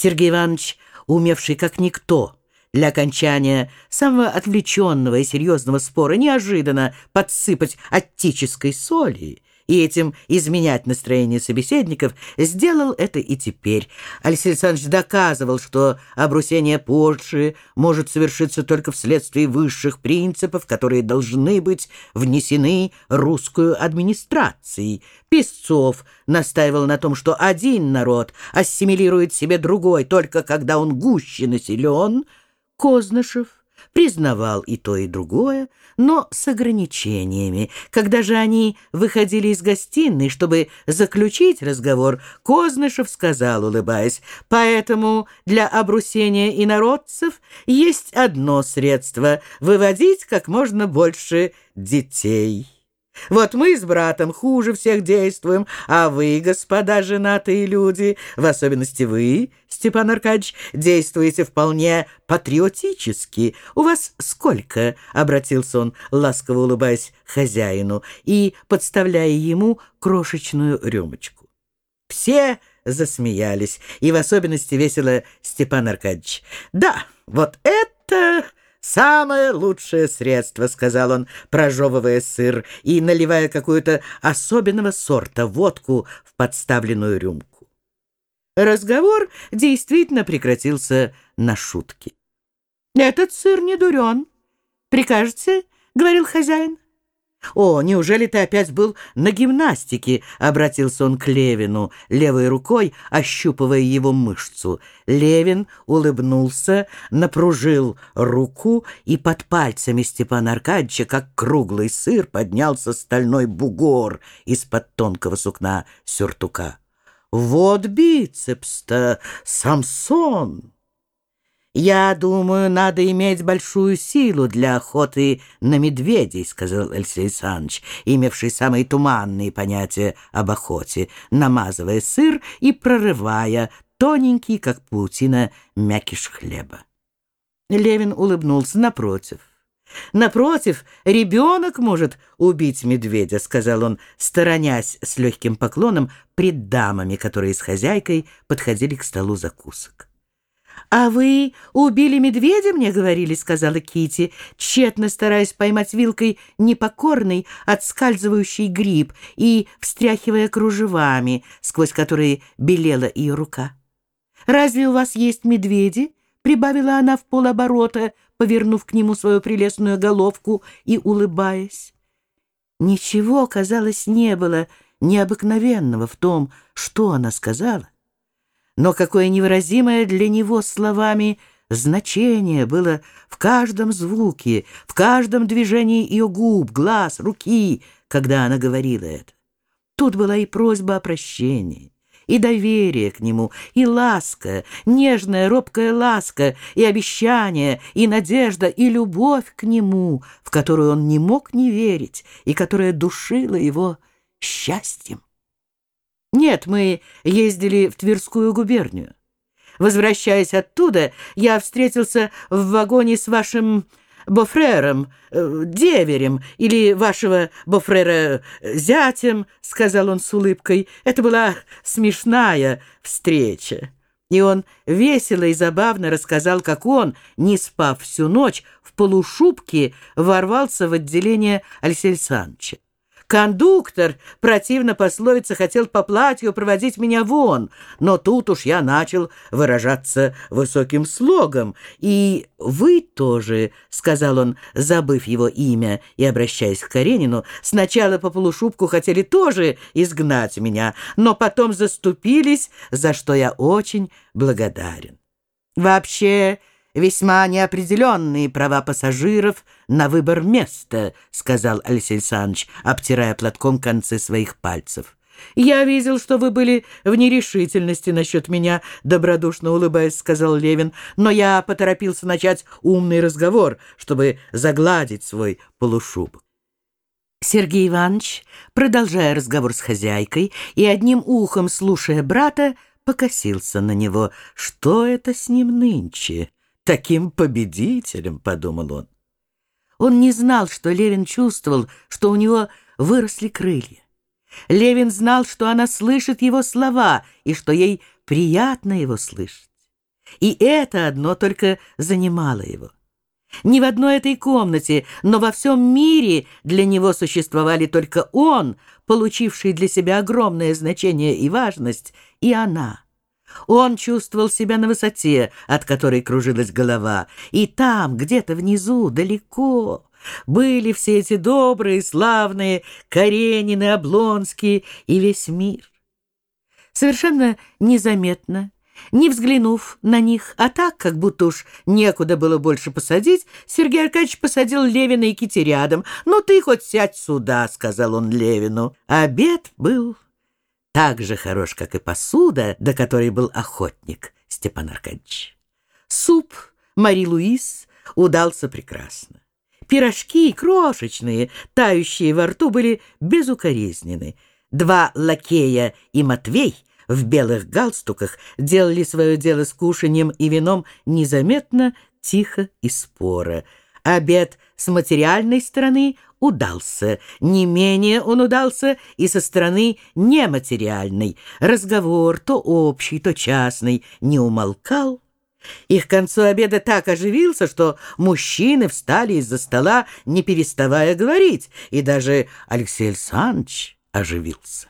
Сергей Иванович, умевший как никто, для окончания самого отвлеченного и серьезного спора неожиданно подсыпать оттической соли и этим изменять настроение собеседников, сделал это и теперь. Алексей Александрович доказывал, что обрусение Польши может совершиться только вследствие высших принципов, которые должны быть внесены русскую администрацией. Песцов настаивал на том, что один народ ассимилирует себе другой только когда он гуще населен. Кознышев признавал и то, и другое, но с ограничениями. Когда же они выходили из гостиной, чтобы заключить разговор, Кознышев сказал, улыбаясь, «Поэтому для обрусения инородцев есть одно средство — выводить как можно больше детей». Вот мы с братом хуже всех действуем, а вы, господа женатые люди, в особенности вы, Степан Аркадьевич, действуете вполне патриотически. У вас сколько?» — обратился он, ласково улыбаясь хозяину и подставляя ему крошечную рюмочку. Все засмеялись, и в особенности весело Степан Аркадьевич. «Да, вот это...» «Самое лучшее средство», — сказал он, прожевывая сыр и наливая какую-то особенного сорта водку в подставленную рюмку. Разговор действительно прекратился на шутки. «Этот сыр не дурен. Прикажете?» — говорил хозяин. «О, неужели ты опять был на гимнастике?» — обратился он к Левину, левой рукой ощупывая его мышцу. Левин улыбнулся, напружил руку, и под пальцами Степана Аркадьевича, как круглый сыр, поднялся стальной бугор из-под тонкого сукна сюртука. «Вот бицепс-то, Самсон!» «Я думаю, надо иметь большую силу для охоты на медведей», — сказал Алексей Александрович, имевший самые туманные понятия об охоте, намазывая сыр и прорывая тоненький, как паутина, мякиш хлеба. Левин улыбнулся напротив. «Напротив, ребенок может убить медведя», — сказал он, сторонясь с легким поклоном пред дамами, которые с хозяйкой подходили к столу закусок. «А вы убили медведя, мне говорили», — сказала Кити, тщетно стараясь поймать вилкой непокорный, отскальзывающий гриб и встряхивая кружевами, сквозь которые белела ее рука. «Разве у вас есть медведи?» — прибавила она в полоборота, повернув к нему свою прелестную головку и улыбаясь. Ничего, казалось, не было необыкновенного в том, что она сказала. Но какое невыразимое для него словами значение было в каждом звуке, в каждом движении ее губ, глаз, руки, когда она говорила это. Тут была и просьба о прощении, и доверие к нему, и ласка, нежная робкая ласка, и обещание, и надежда, и любовь к нему, в которую он не мог не верить, и которая душила его счастьем. Нет, мы ездили в Тверскую губернию. Возвращаясь оттуда, я встретился в вагоне с вашим бофрером, э, деверем, или вашего бофрера зятем, — сказал он с улыбкой. Это была смешная встреча. И он весело и забавно рассказал, как он, не спав всю ночь, в полушубке ворвался в отделение Алексея Александровича. Кондуктор, противно пословица, хотел по платью проводить меня вон, но тут уж я начал выражаться высоким слогом. И вы тоже, — сказал он, забыв его имя и обращаясь к Каренину, — сначала по полушубку хотели тоже изгнать меня, но потом заступились, за что я очень благодарен. Вообще весьма неопределенные права пассажиров на выбор места», — сказал Алексей Александрович, обтирая платком концы своих пальцев. «Я видел, что вы были в нерешительности насчет меня», — добродушно улыбаясь, сказал Левин, «но я поторопился начать умный разговор, чтобы загладить свой полушубок». Сергей Иванович, продолжая разговор с хозяйкой и одним ухом слушая брата, покосился на него. «Что это с ним нынче?» Таким победителем, — подумал он. Он не знал, что Левин чувствовал, что у него выросли крылья. Левин знал, что она слышит его слова и что ей приятно его слышать. И это одно только занимало его. Не в одной этой комнате, но во всем мире для него существовали только он, получивший для себя огромное значение и важность, и она. Он чувствовал себя на высоте, от которой кружилась голова, и там, где-то внизу, далеко, были все эти добрые, славные Каренины, Облонские и весь мир. Совершенно незаметно, не взглянув на них, а так, как будто уж некуда было больше посадить, Сергей Аркадьевич посадил Левина и Кити рядом. «Ну ты хоть сядь сюда», — сказал он Левину. Обед был так же хорош, как и посуда, до которой был охотник Степан Аркадьевич. Суп Мари-Луис удался прекрасно. Пирожки крошечные, тающие во рту, были безукоризнены. Два лакея и Матвей — в белых галстуках делали свое дело с кушанием и вином незаметно, тихо и споро. Обед с материальной стороны удался, не менее он удался и со стороны нематериальной. Разговор, то общий, то частный, не умолкал. И к концу обеда так оживился, что мужчины встали из-за стола, не переставая говорить, и даже Алексей Александрович оживился.